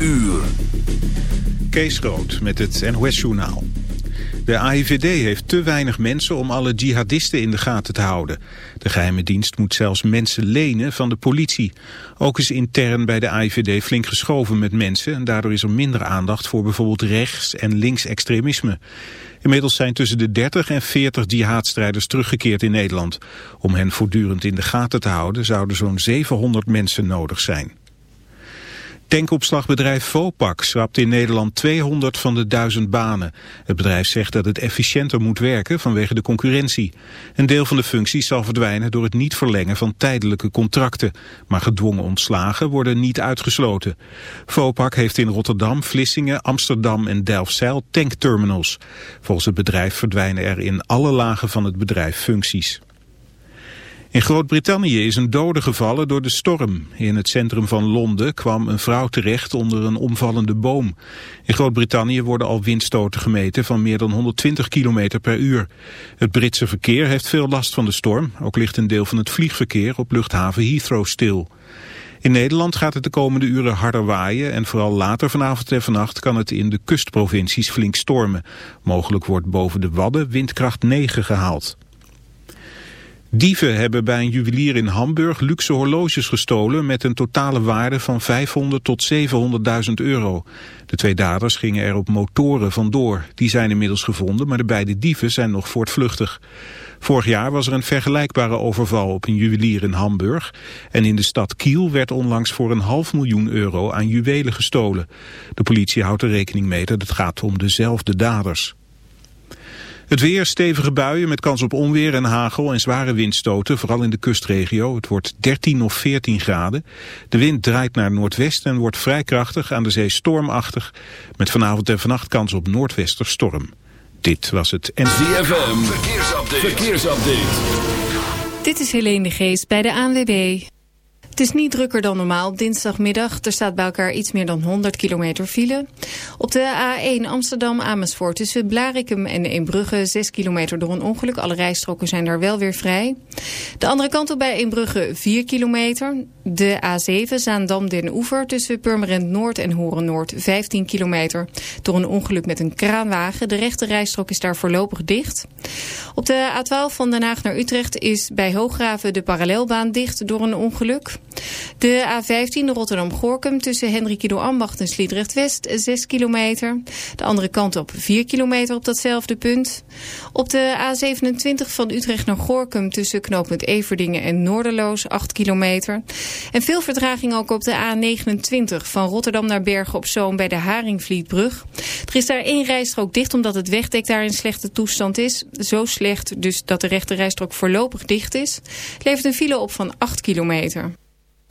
uur. Kees Rood met het NOS-journaal. De AIVD heeft te weinig mensen om alle jihadisten in de gaten te houden. De geheime dienst moet zelfs mensen lenen van de politie. Ook is intern bij de AIVD flink geschoven met mensen... en daardoor is er minder aandacht voor bijvoorbeeld rechts- en linksextremisme. Inmiddels zijn tussen de 30 en 40 jihadstrijders teruggekeerd in Nederland. Om hen voortdurend in de gaten te houden zouden zo'n 700 mensen nodig zijn. Tankopslagbedrijf Vopak schrapt in Nederland 200 van de 1000 banen. Het bedrijf zegt dat het efficiënter moet werken vanwege de concurrentie. Een deel van de functies zal verdwijnen door het niet verlengen van tijdelijke contracten. Maar gedwongen ontslagen worden niet uitgesloten. Vopak heeft in Rotterdam, Vlissingen, Amsterdam en Delfzijl tankterminals. Volgens het bedrijf verdwijnen er in alle lagen van het bedrijf functies. In Groot-Brittannië is een dode gevallen door de storm. In het centrum van Londen kwam een vrouw terecht onder een omvallende boom. In Groot-Brittannië worden al windstoten gemeten van meer dan 120 km per uur. Het Britse verkeer heeft veel last van de storm. Ook ligt een deel van het vliegverkeer op luchthaven Heathrow stil. In Nederland gaat het de komende uren harder waaien en vooral later vanavond en vannacht kan het in de kustprovincies flink stormen. Mogelijk wordt boven de Wadden windkracht 9 gehaald. Dieven hebben bij een juwelier in Hamburg luxe horloges gestolen met een totale waarde van 500 tot 700.000 euro. De twee daders gingen er op motoren vandoor. Die zijn inmiddels gevonden, maar de beide dieven zijn nog voortvluchtig. Vorig jaar was er een vergelijkbare overval op een juwelier in Hamburg. En in de stad Kiel werd onlangs voor een half miljoen euro aan juwelen gestolen. De politie houdt er rekening mee dat het gaat om dezelfde daders. Het weer, stevige buien met kans op onweer en hagel en zware windstoten, vooral in de kustregio. Het wordt 13 of 14 graden. De wind draait naar noordwest en wordt vrij krachtig, aan de zee stormachtig. Met vanavond en vannacht kans op noordwester storm. Dit was het ZFM, verkeersupdate. verkeersupdate. Dit is Helene de Geest bij de ANWB. Het is niet drukker dan normaal dinsdagmiddag. Er staat bij elkaar iets meer dan 100 kilometer file. Op de A1 Amsterdam-Amersfoort tussen Blarikum en Eembrugge 6 kilometer door een ongeluk. Alle rijstroken zijn daar wel weer vrij. De andere kant op bij Eembrugge 4 kilometer. De A7 Zaandam-Den Oever tussen Purmerend Noord en Horen Noord 15 kilometer. Door een ongeluk met een kraanwagen. De rechte rijstrook is daar voorlopig dicht. Op de A12 van Den Haag naar Utrecht is bij Hooggraven de parallelbaan dicht door een ongeluk. De A15 Rotterdam-Gorkum tussen Hendrikido Ambacht en Sliedrecht-West 6 kilometer. De andere kant op 4 kilometer op datzelfde punt. Op de A27 van Utrecht naar Gorkum tussen knooppunt Everdingen en Noorderloos 8 kilometer. En veel vertraging ook op de A29 van Rotterdam naar Bergen op Zoom bij de Haringvlietbrug. Er is daar één rijstrook dicht omdat het wegdek daar in slechte toestand is. Zo slecht dus dat de rechte rijstrook voorlopig dicht is. Levert een file op van 8 kilometer.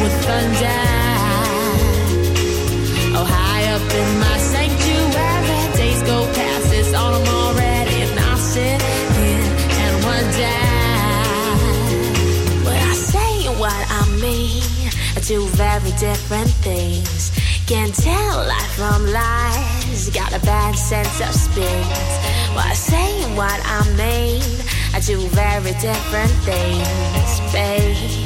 with thunder. Oh, high up in my sanctuary, days go past. It's autumn already, and I sit here and wonder what I say and what I mean are two very different things. Can't tell life from lies. Got a bad sense of spins. What I say and what I mean are two very different things, babe.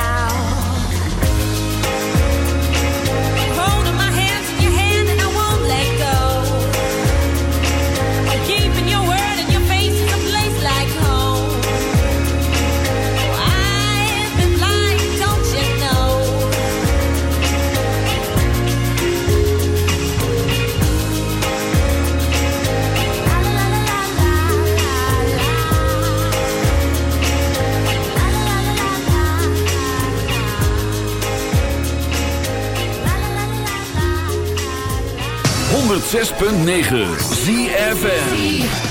106.9 ZFN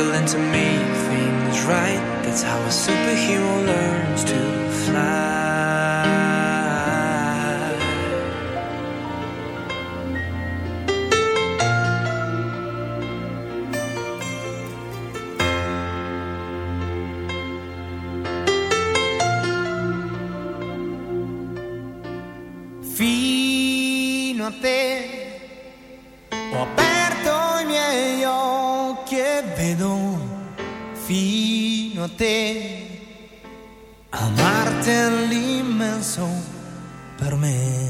struggling to make things right. That's how a superhero learns to fly. Fino a te. Te. Amarti è l'immenso per me.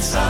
that's all.